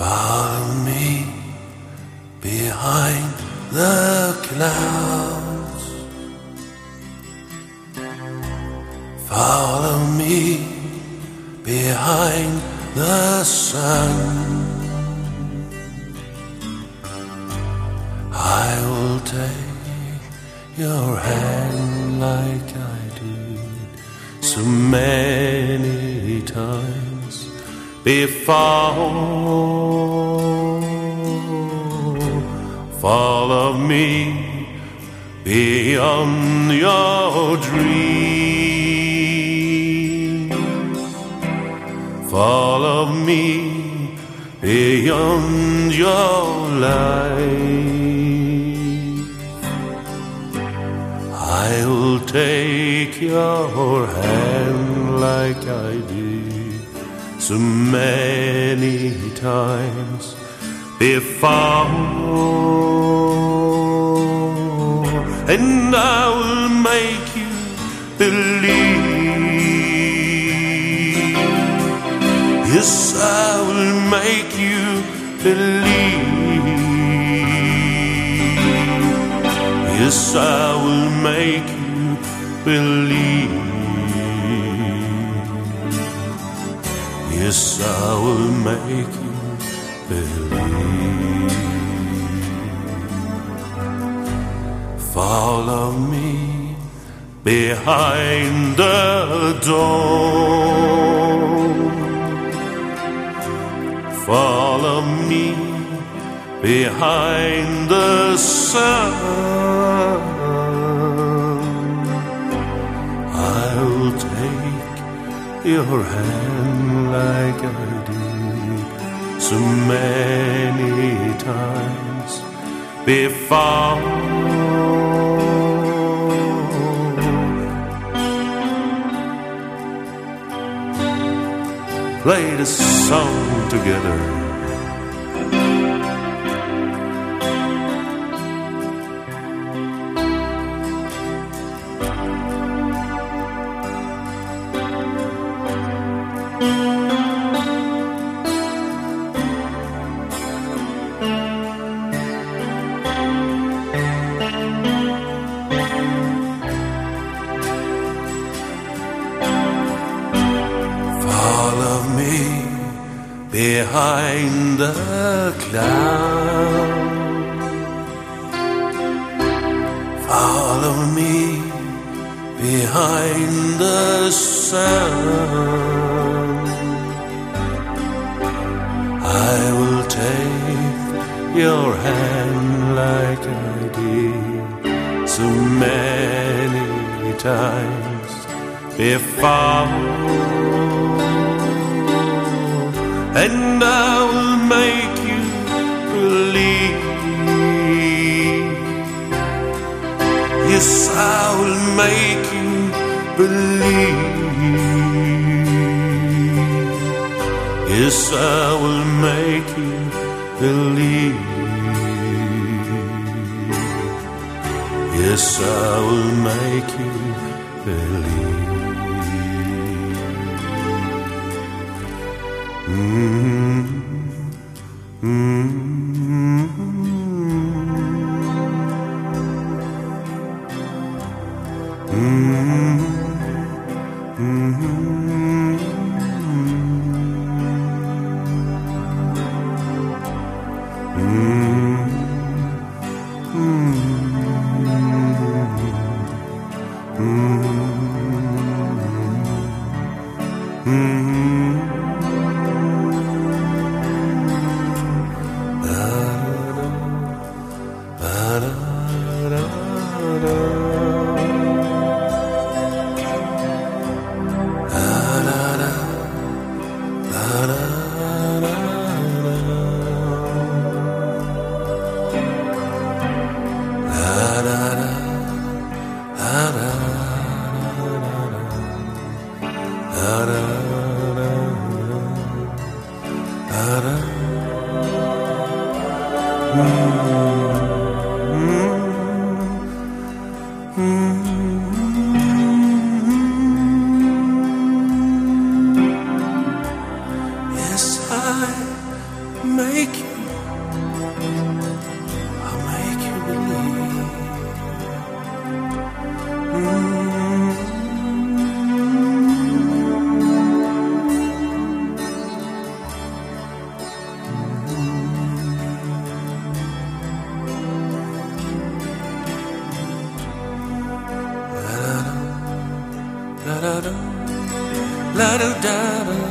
Follow me behind the clouds. Follow me behind the sun. I will take your hand like I did so many times before. Follow me beyond your dream. Follow me beyond your life. I will take your hand like I did so many times before, and I will make you believe. Yes, I will make you believe. Yes, I will make you believe. Yes, I will make you believe. Follow me behind the door. Follow me behind the sun. Your hand like I did so many times before. Play the song together. Behind the cloud. Follow me behind the sun. I will take your hand like I did so many times before and I will make you believe. Yes, I will make you believe. Yes, I will make you believe. Yes, I will make you believe. Mm-hmm. Mm-hmm. Mm-hmm. Yes, I may la da da da